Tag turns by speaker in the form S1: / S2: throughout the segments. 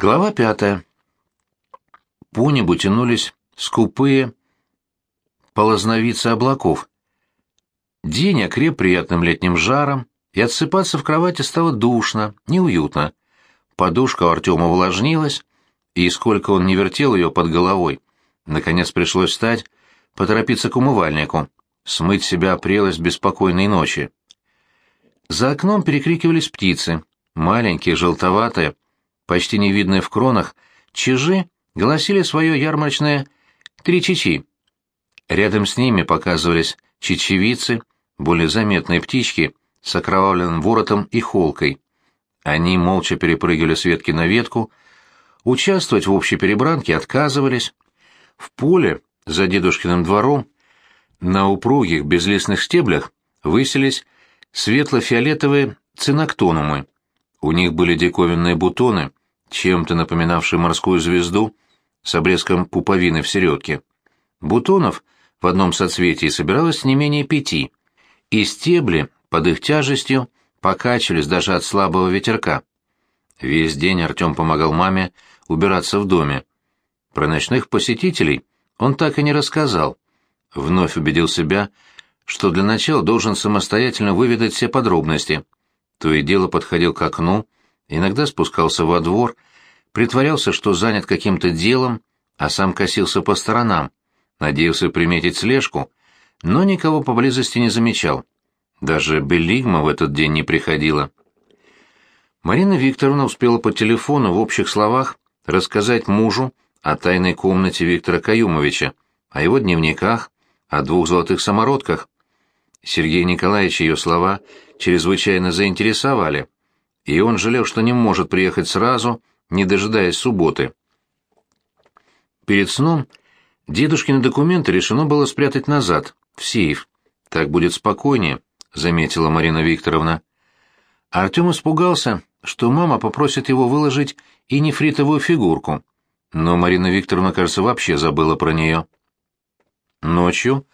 S1: Глава пятая. По небу тянулись скупые полозновицы облаков. День окреп приятным летним жаром, и отсыпаться в кровати стало душно, неуютно. Подушка у Артема увлажнилась, и сколько он не вертел ее под головой, наконец пришлось встать, поторопиться к умывальнику, смыть себя прелость беспокойной ночи. За окном перекрикивались птицы, маленькие, желтоватые, почти не видные в кронах, чижи гласили свое ярмарочное «три чичи». Рядом с ними показывались чечевицы, более заметные птички с окровавленным воротом и холкой. Они молча перепрыгивали с ветки на ветку, участвовать в общей перебранке отказывались. В поле, за дедушкиным двором, на упругих безлистных стеблях высились светло-фиолетовые циноктонумы. У них были диковинные бутоны, чем-то напоминавшие морскую звезду с обрезком пуповины в середке. Бутонов в одном соцветии собиралось не менее пяти, и стебли под их тяжестью покачивались даже от слабого ветерка. Весь день Артем помогал маме убираться в доме. Про ночных посетителей он так и не рассказал. Вновь убедил себя, что для начала должен самостоятельно выведать все подробности. То и дело подходил к окну, иногда спускался во двор, притворялся, что занят каким-то делом, а сам косился по сторонам, надеялся приметить слежку, но никого поблизости не замечал. Даже Белигма в этот день не приходила. Марина Викторовна успела по телефону в общих словах рассказать мужу о тайной комнате Виктора Каюмовича, о его дневниках, о двух золотых самородках. Сергей Николаевич ее слова чрезвычайно заинтересовали, и он жалел, что не может приехать сразу, не дожидаясь субботы. Перед сном дедушкины документы решено было спрятать назад, в сейф. Так будет спокойнее, заметила Марина Викторовна. Артем испугался, что мама попросит его выложить и нефритовую фигурку, но Марина Викторовна, кажется, вообще забыла про нее. Ночью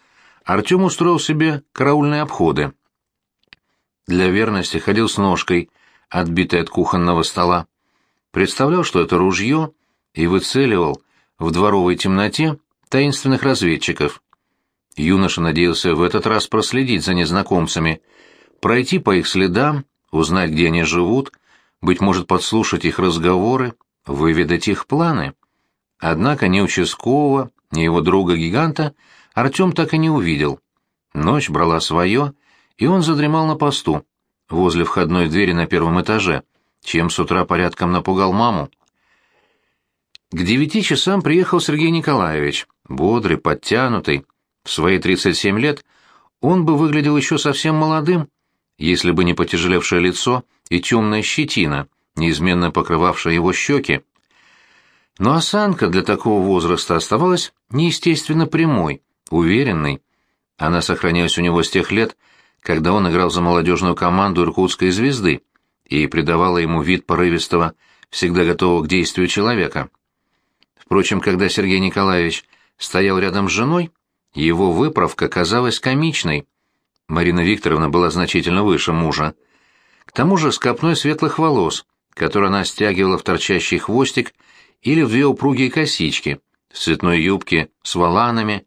S1: Артем устроил себе караульные обходы. Для верности ходил с ножкой, отбитой от кухонного стола. Представлял, что это ружье, и выцеливал в дворовой темноте таинственных разведчиков. Юноша надеялся в этот раз проследить за незнакомцами, пройти по их следам, узнать, где они живут, быть может, подслушать их разговоры, выведать их планы. Однако ни участкового, ни его друга-гиганта Артем так и не увидел. Ночь брала свое, и он задремал на посту, возле входной двери на первом этаже, чем с утра порядком напугал маму. К девяти часам приехал Сергей Николаевич, бодрый, подтянутый, в свои 37 лет он бы выглядел еще совсем молодым, если бы не потяжелевшее лицо и темная щетина, неизменно покрывавшая его щеки. Но осанка для такого возраста оставалась неестественно прямой, уверенной. Она сохранилась у него с тех лет, когда он играл за молодежную команду «Иркутской звезды» и придавала ему вид порывистого, всегда готового к действию человека. Впрочем, когда Сергей Николаевич стоял рядом с женой, его выправка казалась комичной. Марина Викторовна была значительно выше мужа. К тому же с копной светлых волос, которые она стягивала в торчащий хвостик или в две упругие косички, в цветной юбке с воланами,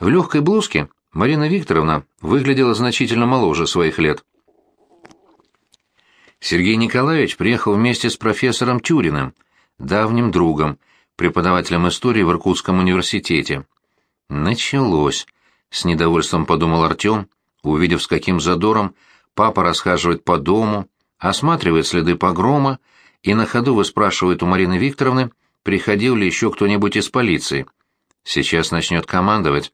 S1: в легкой блузке Марина Викторовна выглядела значительно моложе своих лет. Сергей Николаевич приехал вместе с профессором Тюриным, давним другом, преподавателем истории в Иркутском университете. Началось, с недовольством подумал Артем, увидев, с каким задором папа расхаживает по дому, осматривает следы погрома и на ходу выспрашивает у Марины Викторовны, приходил ли еще кто-нибудь из полиции. Сейчас начнет командовать.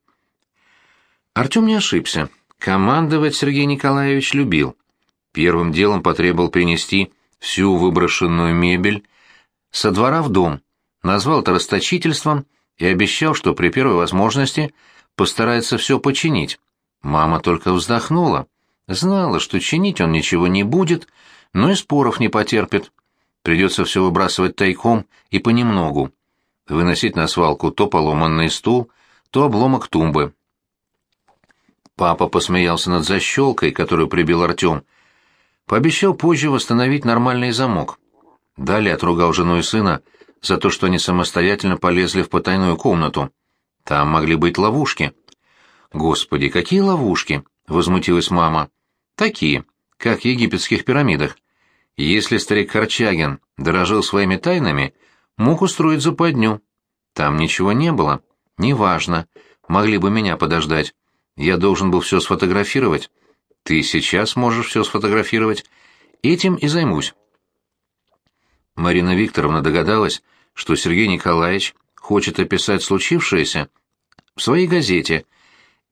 S1: Артем не ошибся. Командовать Сергей Николаевич любил. Первым делом потребовал принести всю выброшенную мебель со двора в дом, назвал это расточительством и обещал, что при первой возможности постарается все починить. Мама только вздохнула. Знала, что чинить он ничего не будет, но и споров не потерпит. Придется все выбрасывать тайком и понемногу. Выносить на свалку то поломанный стул, то обломок тумбы. Папа посмеялся над защелкой, которую прибил Артем. Пообещал позже восстановить нормальный замок. Далее отругал жену и сына за то, что они самостоятельно полезли в потайную комнату. Там могли быть ловушки. «Господи, какие ловушки!» — возмутилась мама. «Такие, как в египетских пирамидах. Если старик Корчагин дорожил своими тайнами, мог устроить западню. Там ничего не было. Неважно. Могли бы меня подождать. Я должен был все сфотографировать. Ты сейчас можешь все сфотографировать. Этим и займусь. Марина Викторовна догадалась, что Сергей Николаевич хочет описать случившееся в своей газете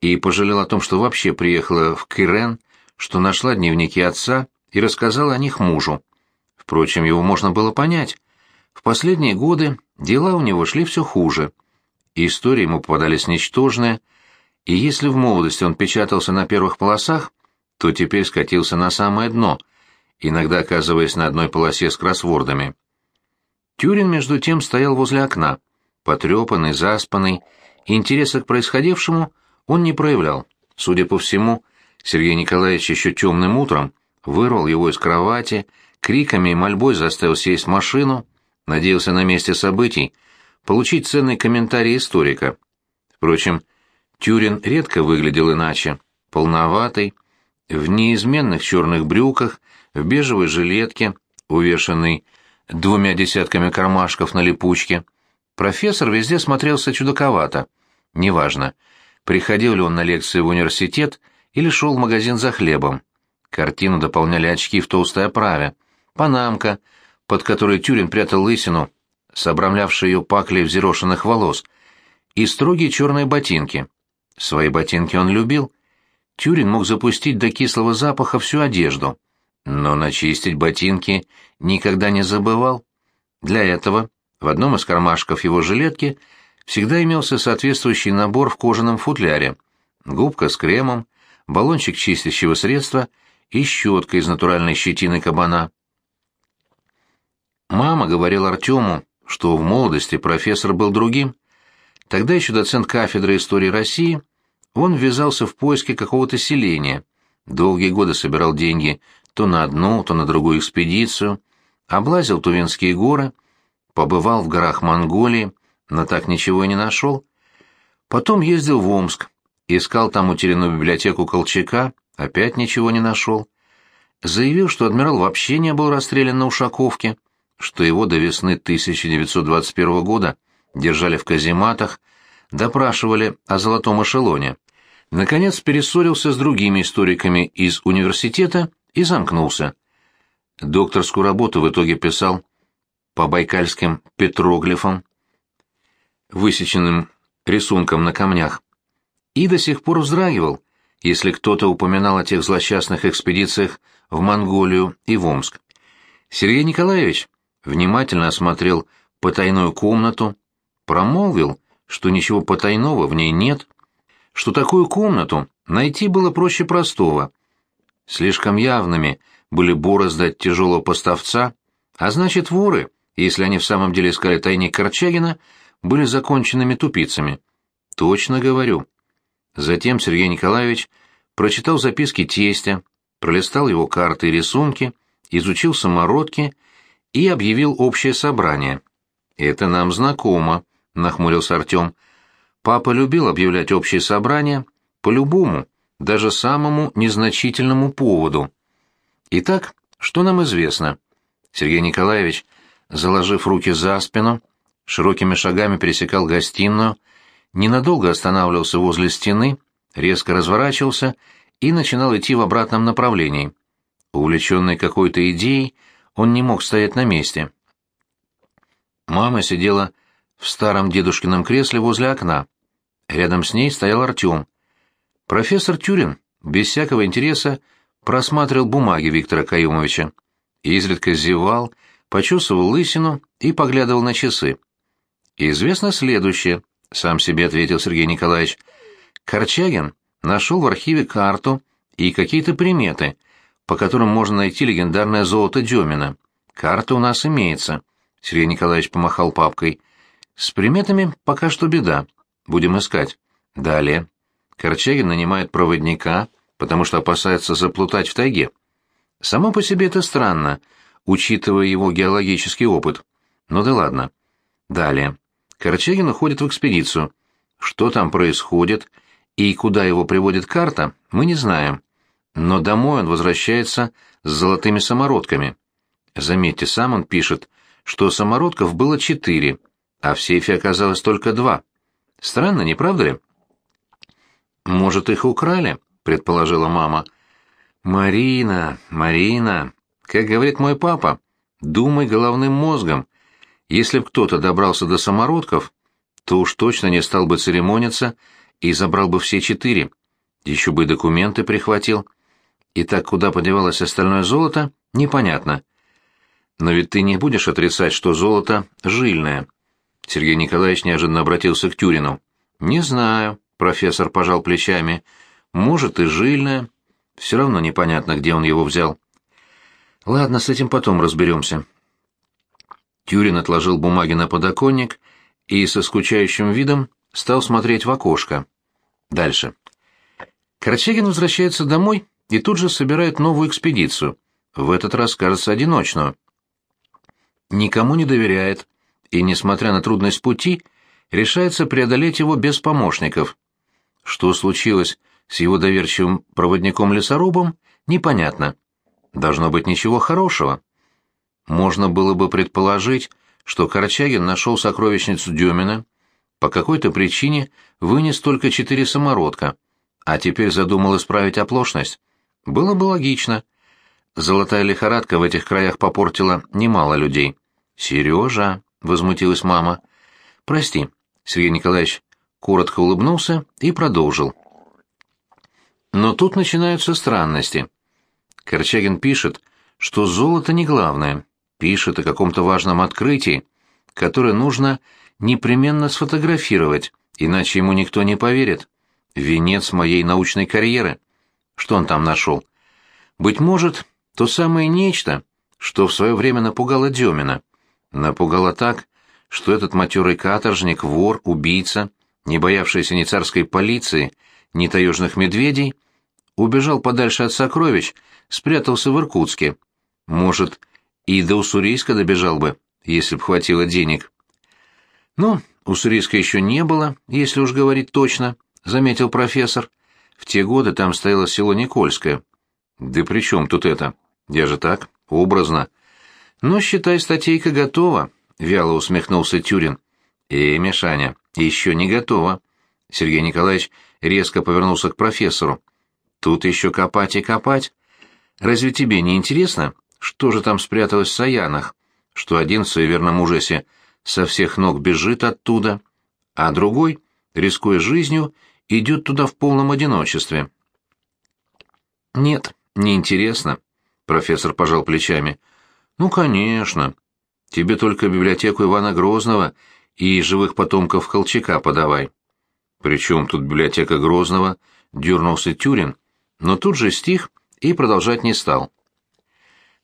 S1: и пожалела о том, что вообще приехала в Кирен, что нашла дневники отца и рассказала о них мужу. Впрочем, его можно было понять. В последние годы дела у него шли все хуже. Истории ему попадались ничтожные, и если в молодости он печатался на первых полосах, то теперь скатился на самое дно, иногда оказываясь на одной полосе с кроссвордами. Тюрин, между тем, стоял возле окна, потрепанный, заспанный, интереса к происходившему он не проявлял. Судя по всему, Сергей Николаевич еще темным утром вырвал его из кровати, криками и мольбой заставил сесть в машину, надеялся на месте событий получить ценный комментарий историка. Впрочем, Тюрин редко выглядел иначе, полноватый, в неизменных черных брюках, в бежевой жилетке, увешанной двумя десятками кармашков на липучке. Профессор везде смотрелся чудаковато. Неважно, приходил ли он на лекции в университет или шел в магазин за хлебом. Картину дополняли очки в толстой оправе, панамка, под которой Тюрин прятал лысину, с обрамлявшей ее паклей взъерошенных волос, и строгие черные ботинки. Свои ботинки он любил. Тюрин мог запустить до кислого запаха всю одежду, но начистить ботинки никогда не забывал. Для этого в одном из кармашков его жилетки всегда имелся соответствующий набор в кожаном футляре, губка с кремом, баллончик чистящего средства и щетка из натуральной щетины кабана. Мама говорила Артему, что в молодости профессор был другим. Тогда еще доцент кафедры истории России, он ввязался в поиски какого-то селения, долгие годы собирал деньги то на одну, то на другую экспедицию, облазил Тувинские горы, побывал в горах Монголии, но так ничего и не нашел. Потом ездил в Омск, искал там утерянную библиотеку Колчака, опять ничего не нашел. Заявил, что адмирал вообще не был расстрелян на Ушаковке, что его до весны 1921 года держали в казематах, допрашивали о золотом эшелоне. Наконец перессорился с другими историками из университета и замкнулся. Докторскую работу в итоге писал по байкальским петроглифам, высеченным рисунком на камнях, и до сих пор вздрагивал, если кто-то упоминал о тех злосчастных экспедициях в Монголию и в Омск. Сергей Николаевич внимательно осмотрел потайную комнату, промолвил, что ничего потайного в ней нет, что такую комнату найти было проще простого. Слишком явными были борозды от тяжелого поставца, а значит воры, если они в самом деле искали тайник Корчагина, были законченными тупицами. Точно говорю. Затем Сергей Николаевич прочитал записки тестя, пролистал его карты и рисунки, изучил самородки и объявил общее собрание. «Это нам знакомо», — нахмурился Артем. «Папа любил объявлять общее собрание по любому, даже самому незначительному поводу. Итак, что нам известно?» Сергей Николаевич, заложив руки за спину, широкими шагами пересекал гостиную, ненадолго останавливался возле стены, резко разворачивался и начинал идти в обратном направлении. Увлеченный какой-то идеей, он не мог стоять на месте. Мама сидела в старом дедушкином кресле возле окна. Рядом с ней стоял Артем. Профессор Тюрин, без всякого интереса, просматривал бумаги Виктора Каюмовича. Изредка зевал, почесывал лысину и поглядывал на часы. «Известно следующее», — сам себе ответил Сергей Николаевич. «Корчагин нашел в архиве карту и какие-то приметы, по которым можно найти легендарное золото Демина. Карта у нас имеется», — Сергей Николаевич помахал папкой. «С приметами пока что беда. Будем искать. Далее. Корчагин нанимает проводника, потому что опасается заплутать в тайге. Само по себе это странно. учитывая его геологический опыт. Ну да ладно. Далее. Корчагин уходит в экспедицию. Что там происходит и куда его приводит карта, мы не знаем. Но домой он возвращается с золотыми самородками. Заметьте, сам он пишет, что самородков было четыре, а в сейфе оказалось только два. Странно, не правда ли? «Может, их украли?» — предположила мама. «Марина, Марина, как говорит мой папа, думай головным мозгом. Если б кто-то добрался до самородков, то уж точно не стал бы церемониться и забрал бы все четыре. Еще бы документы прихватил. И так куда подевалось остальное золото, непонятно. Но ведь ты не будешь отрицать, что золото жильное. Сергей Николаевич неожиданно обратился к Тюрину. Не знаю, профессор пожал плечами. Может и жильное. Все равно непонятно, где он его взял. Ладно, с этим потом разберемся. Тюрин отложил бумаги на подоконник и со скучающим видом стал смотреть в окошко. Дальше. Корчагин возвращается домой и тут же собирает новую экспедицию, в этот раз, кажется, одиночную. Никому не доверяет, и, несмотря на трудность пути, решается преодолеть его без помощников. Что случилось с его доверчивым проводником-лесорубом, непонятно. Должно быть ничего хорошего. Можно было бы предположить, что Корчагин нашел сокровищницу Дюмина, по какой-то причине вынес только четыре самородка, а теперь задумал исправить оплошность. Было бы логично. Золотая лихорадка в этих краях попортила немало людей. «Сережа!» — возмутилась мама. «Прости», — Сергей Николаевич коротко улыбнулся и продолжил. Но тут начинаются странности. Корчагин пишет, что золото не главное, пишет о каком-то важном открытии, которое нужно непременно сфотографировать, иначе ему никто не поверит. Венец моей научной карьеры. Что он там нашел? Быть может, то самое нечто, что в свое время напугало Демина. Напугало так, что этот матерый каторжник, вор, убийца, не боявшийся ни царской полиции, ни таежных медведей, убежал подальше от сокровищ, спрятался в Иркутске. Может, и до Уссурийска добежал бы, если б хватило денег. «Ну, Уссурийска еще не было, если уж говорить точно», — заметил профессор. «В те годы там стояло село Никольское». «Да при чем тут это? Я же так, образно». «Ну, считай, статейка готова», — вяло усмехнулся Тюрин. «Эй, Мишаня, еще не готова». Сергей Николаевич резко повернулся к профессору. «Тут еще копать и копать. Разве тебе не интересно, что же там спряталось в Саянах, что один в суеверном ужасе со всех ног бежит оттуда, а другой, рискуя жизнью, идет туда в полном одиночестве. «Нет, не интересно», — профессор пожал плечами. «Ну, конечно. Тебе только библиотеку Ивана Грозного и живых потомков Колчака подавай». «Причем тут библиотека Грозного?» — дернулся Тюрин, но тут же стих и продолжать не стал.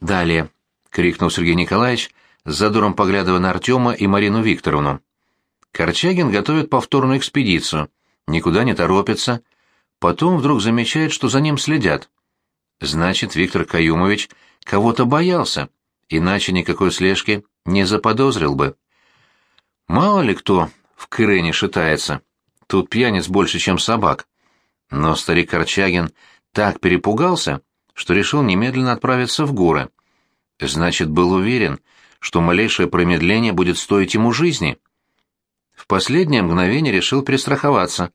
S1: «Далее», — крикнул Сергей Николаевич, с задором поглядывая на Артема и Марину Викторовну. Корчагин готовит повторную экспедицию, никуда не торопится, потом вдруг замечает, что за ним следят. Значит, Виктор Каюмович кого-то боялся, иначе никакой слежки не заподозрил бы. Мало ли кто в Кырене шатается, тут пьяниц больше, чем собак. Но старик Корчагин так перепугался, что решил немедленно отправиться в горы. Значит, был уверен, что малейшее промедление будет стоить ему жизни. В последнее мгновение решил перестраховаться.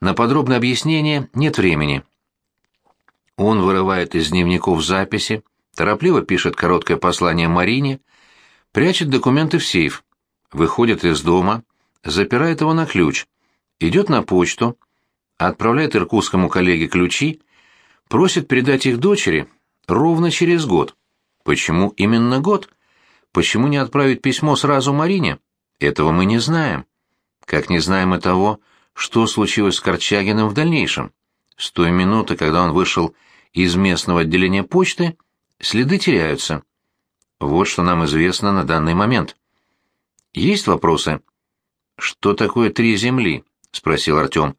S1: На подробное объяснение нет времени. Он вырывает из дневников записи, торопливо пишет короткое послание Марине, прячет документы в сейф, выходит из дома, запирает его на ключ, идет на почту, отправляет иркутскому коллеге ключи, просит передать их дочери ровно через год. Почему именно год? Почему не отправить письмо сразу Марине? Этого мы не знаем. Как не знаем и того, что случилось с Корчагиным в дальнейшем. С той минуты, когда он вышел из местного отделения почты, следы теряются. Вот что нам известно на данный момент. Есть вопросы? Что такое три земли? спросил Артем.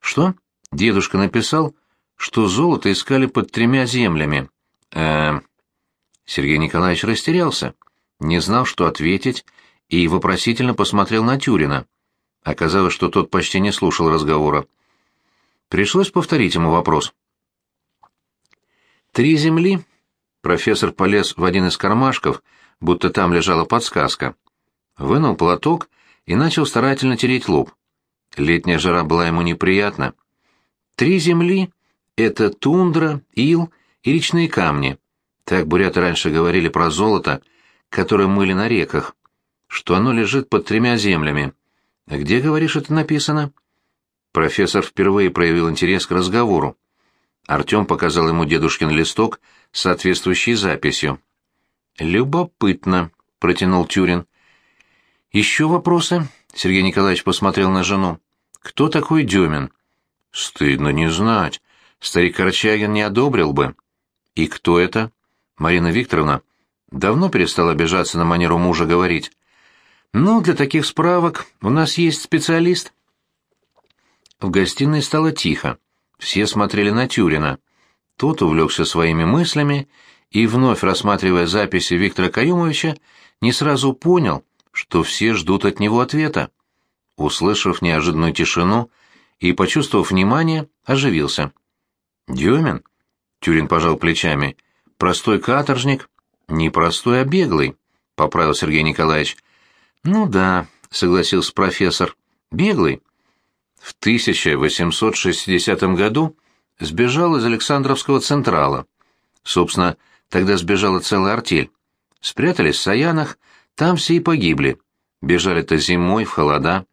S1: Что? Дедушка написал, что золото искали под тремя землями. Э, Сергей Николаевич растерялся, не знал, что ответить, и вопросительно посмотрел на Тюрина. Оказалось, что тот почти не слушал разговора. Пришлось повторить ему вопрос. «Три земли?» Профессор полез в один из кармашков, будто там лежала подсказка. Вынул платок и начал старательно тереть лоб. Летняя жара была ему неприятна. «Три земли — это тундра, ил и речные камни. Так буряты раньше говорили про золото, которое мыли на реках, что оно лежит под тремя землями. Где, говоришь, это написано?» Профессор впервые проявил интерес к разговору. Артем показал ему дедушкин листок соответствующей записью. «Любопытно», — протянул Тюрин. «Еще вопросы?» — Сергей Николаевич посмотрел на жену. «Кто такой Демин?» «Стыдно не знать. Старик Корчагин не одобрил бы». «И кто это?» Марина Викторовна давно перестала обижаться на манеру мужа говорить. «Ну, для таких справок у нас есть специалист». В гостиной стало тихо. Все смотрели на Тюрина. Тот увлекся своими мыслями и, вновь рассматривая записи Виктора Каюмовича, не сразу понял, что все ждут от него ответа. Услышав неожиданную тишину и почувствовав внимание, оживился. «Дюмин?» — Тюрин пожал плечами. «Простой каторжник?» «Не простой, а беглый», — поправил Сергей Николаевич. «Ну да», — согласился профессор. «Беглый. В 1860 году сбежал из Александровского Централа. Собственно, тогда сбежала целая артель. Спрятались в Саянах, там все и погибли. Бежали-то зимой, в холода.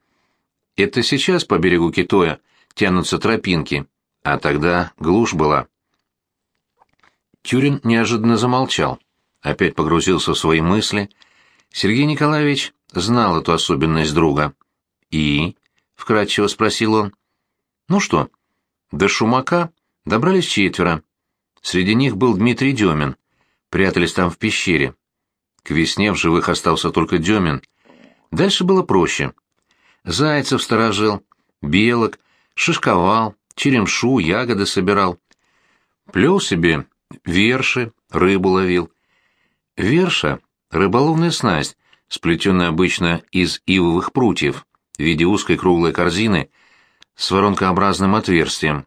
S1: Это сейчас по берегу Китоя тянутся тропинки, а тогда глушь была. Тюрин неожиданно замолчал, опять погрузился в свои мысли. Сергей Николаевич знал эту особенность друга. «И?» — вкратчиво спросил он. «Ну что?» До Шумака добрались четверо. Среди них был Дмитрий Демин. Прятались там в пещере. К весне в живых остался только Демин. Дальше было проще. Зайцев сторожил, белок, шишковал, черемшу, ягоды собирал. Плел себе верши, рыбу ловил. Верша — рыболовная снасть, сплетенная обычно из ивовых прутьев, в виде узкой круглой корзины с воронкообразным отверстием.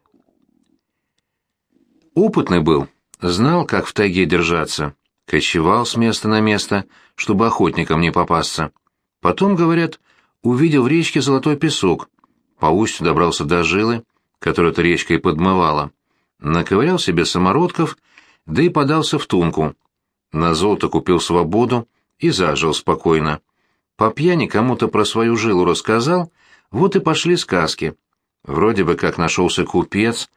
S1: Опытный был, знал, как в тайге держаться, кочевал с места на место, чтобы охотникам не попасться. Потом, говорят, увидел в речке золотой песок, по устью добрался до жилы, которую эта речка и подмывала, наковырял себе самородков, да и подался в тунку. На золото купил свободу и зажил спокойно. По пьяни кому-то про свою жилу рассказал, вот и пошли сказки. Вроде бы как нашелся купец,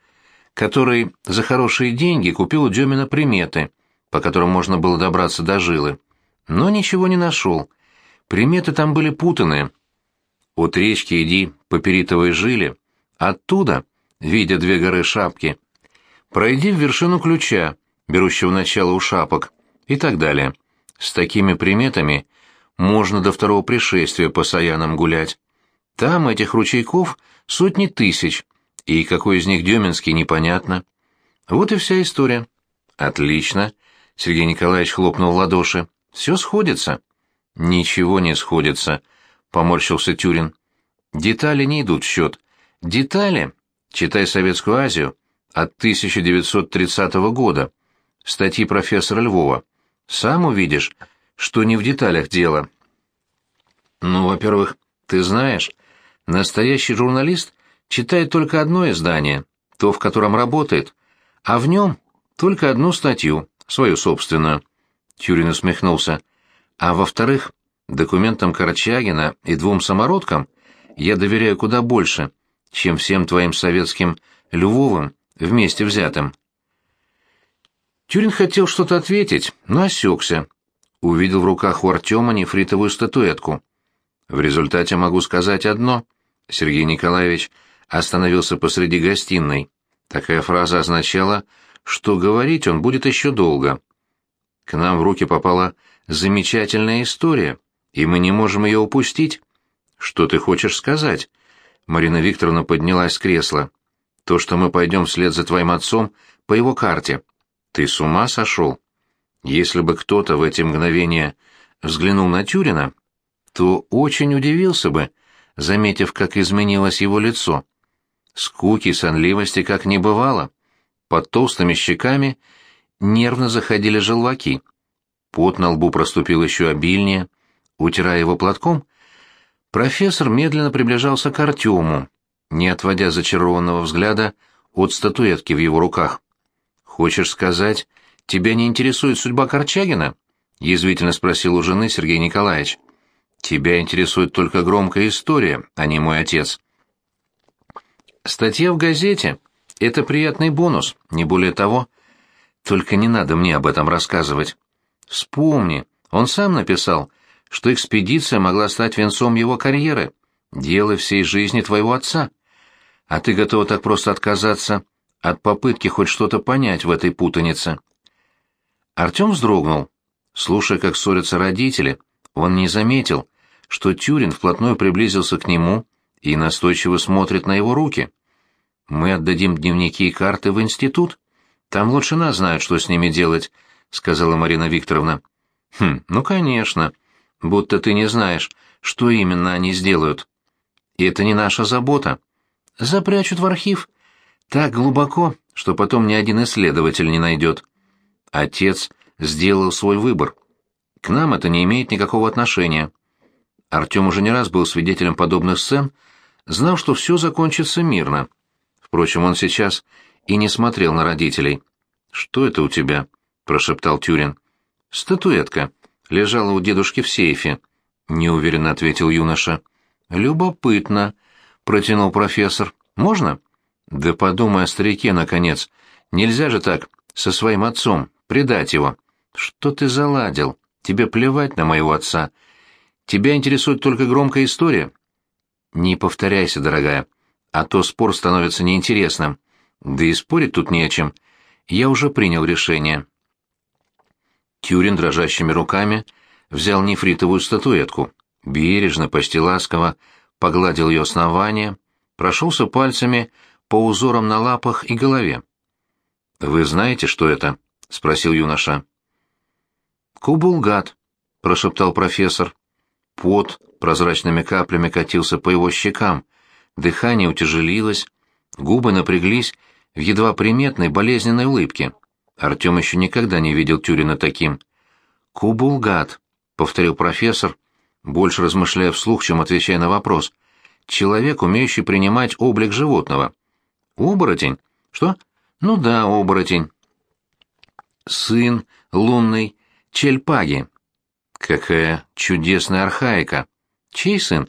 S1: который за хорошие деньги купил у Демина приметы, по которым можно было добраться до жилы. Но ничего не нашел. Приметы там были путанные. От речки иди по перитовой жиле, оттуда, видя две горы шапки, пройди в вершину ключа, берущего начало у шапок, и так далее. С такими приметами можно до второго пришествия по Саянам гулять. Там этих ручейков сотни тысяч, и какой из них Деминский, непонятно. Вот и вся история. Отлично. Сергей Николаевич хлопнул в ладоши. Все сходится. Ничего не сходится, поморщился Тюрин. Детали не идут в счет. Детали, читай Советскую Азию, от 1930 года. Статьи профессора Львова. Сам увидишь, что не в деталях дело. Ну, во-первых, ты знаешь, настоящий журналист читает только одно издание, то, в котором работает, а в нем только одну статью, свою собственную. Тюрин усмехнулся. А во-вторых, документам Корчагина и двум самородкам я доверяю куда больше, чем всем твоим советским Львовым вместе взятым. Тюрин хотел что-то ответить, но осекся, увидел в руках у Артема нефритовую статуэтку. В результате могу сказать одно. Сергей Николаевич остановился посреди гостиной. Такая фраза означала, что говорить он будет еще долго. К нам в руки попала замечательная история, и мы не можем ее упустить. Что ты хочешь сказать? Марина Викторовна поднялась с кресла. То, что мы пойдем вслед за твоим отцом по его карте. Ты с ума сошел? Если бы кто-то в эти мгновения взглянул на Тюрина, то очень удивился бы, заметив, как изменилось его лицо. Скуки и сонливости как не бывало. Под толстыми щеками нервно заходили желваки. Пот на лбу проступил еще обильнее. Утирая его платком, профессор медленно приближался к Артему, не отводя зачарованного взгляда от статуэтки в его руках. «Хочешь сказать, тебя не интересует судьба Корчагина?» — язвительно спросил у жены Сергей Николаевич. «Тебя интересует только громкая история, а не мой отец». «Статья в газете — это приятный бонус, не более того. Только не надо мне об этом рассказывать. Вспомни, он сам написал, что экспедиция могла стать венцом его карьеры, дело всей жизни твоего отца. А ты готова так просто отказаться от попытки хоть что-то понять в этой путанице. Артем вздрогнул. Слушая, как ссорятся родители, он не заметил, что Тюрин вплотную приблизился к нему и настойчиво смотрит на его руки. «Мы отдадим дневники и карты в институт. Там лучше нас знают, что с ними делать», — сказала Марина Викторовна. «Хм, ну, конечно. Будто ты не знаешь, что именно они сделают. И это не наша забота. Запрячут в архив. Так глубоко, что потом ни один исследователь не найдет. Отец сделал свой выбор. К нам это не имеет никакого отношения. Артем уже не раз был свидетелем подобных сцен, знал, что все закончится мирно. Впрочем, он сейчас и не смотрел на родителей. «Что это у тебя?» — прошептал Тюрин. «Статуэтка. Лежала у дедушки в сейфе», — неуверенно ответил юноша. «Любопытно», — протянул профессор. «Можно?» Да подумай о старике, наконец. Нельзя же так, со своим отцом, предать его. Что ты заладил? Тебе плевать на моего отца. Тебя интересует только громкая история. Не повторяйся, дорогая, а то спор становится неинтересным. Да и спорить тут не о чем. Я уже принял решение. Тюрин дрожащими руками взял нефритовую статуэтку, бережно, почти ласково погладил ее основание, прошелся пальцами по узорам на лапах и голове. «Вы знаете, что это?» — спросил юноша. «Кубулгат», — прошептал профессор. Пот прозрачными каплями катился по его щекам, дыхание утяжелилось, губы напряглись в едва приметной болезненной улыбке. Артем еще никогда не видел Тюрина таким. «Кубулгат», — повторил профессор, больше размышляя вслух, чем отвечая на вопрос. «Человек, умеющий принимать облик животного. Оборотень? Что? Ну да, оборотень. Сын лунный Чельпаги. Какая чудесная архаика. Чей сын?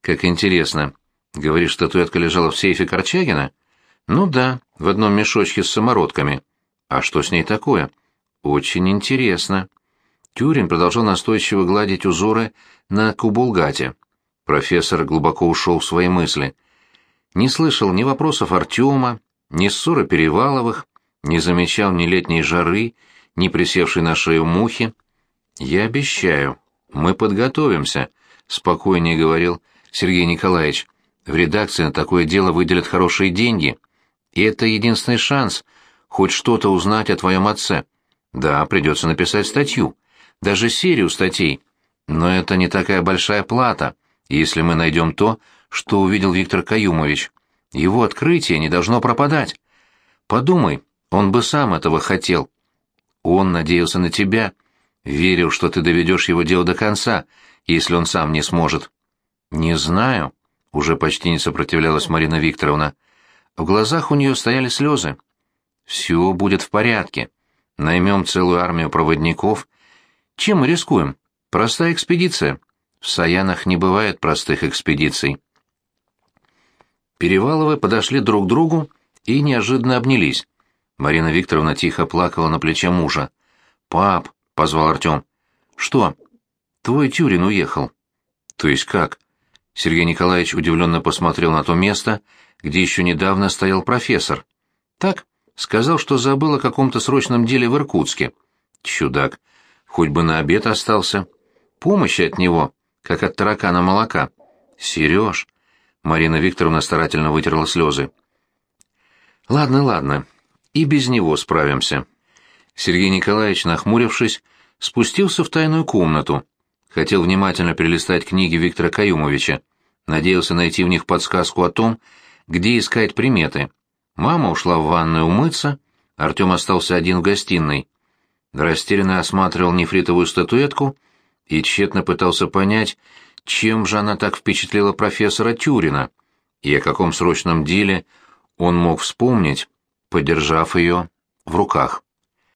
S1: Как интересно. Говоришь, статуэтка лежала в сейфе Корчагина? Ну да, в одном мешочке с самородками. А что с ней такое? Очень интересно. Тюрин продолжал настойчиво гладить узоры на кубулгате. Профессор глубоко ушел в свои мысли — не слышал ни вопросов Артема, ни ссоры Переваловых, не замечал ни летней жары, ни присевшей на шею мухи. «Я обещаю, мы подготовимся», — спокойнее говорил Сергей Николаевич. «В редакции на такое дело выделят хорошие деньги. И это единственный шанс хоть что-то узнать о твоем отце. Да, придется написать статью, даже серию статей. Но это не такая большая плата, если мы найдем то, что увидел Виктор Каюмович. Его открытие не должно пропадать. Подумай, он бы сам этого хотел. Он надеялся на тебя, верил, что ты доведешь его дело до конца, если он сам не сможет. Не знаю, уже почти не сопротивлялась Марина Викторовна. В глазах у нее стояли слезы. Все будет в порядке. Наймем целую армию проводников. Чем мы рискуем? Простая экспедиция. В Саянах не бывает простых экспедиций. Переваловы подошли друг к другу и неожиданно обнялись. Марина Викторовна тихо плакала на плече мужа. «Пап», — позвал Артем. «Что?» «Твой Тюрин уехал». «То есть как?» Сергей Николаевич удивленно посмотрел на то место, где еще недавно стоял профессор. «Так», — сказал, что забыл о каком-то срочном деле в Иркутске. «Чудак, хоть бы на обед остался. Помощи от него, как от таракана молока. Сереж, Марина Викторовна старательно вытерла слезы. «Ладно, ладно, и без него справимся. Сергей Николаевич, нахмурившись, спустился в тайную комнату. Хотел внимательно перелистать книги Виктора Каюмовича. Надеялся найти в них подсказку о том, где искать приметы. Мама ушла в ванную умыться, Артем остался один в гостиной. Растерянно осматривал нефритовую статуэтку и тщетно пытался понять, чем же она так впечатлила профессора Тюрина, и о каком срочном деле он мог вспомнить, подержав ее в руках.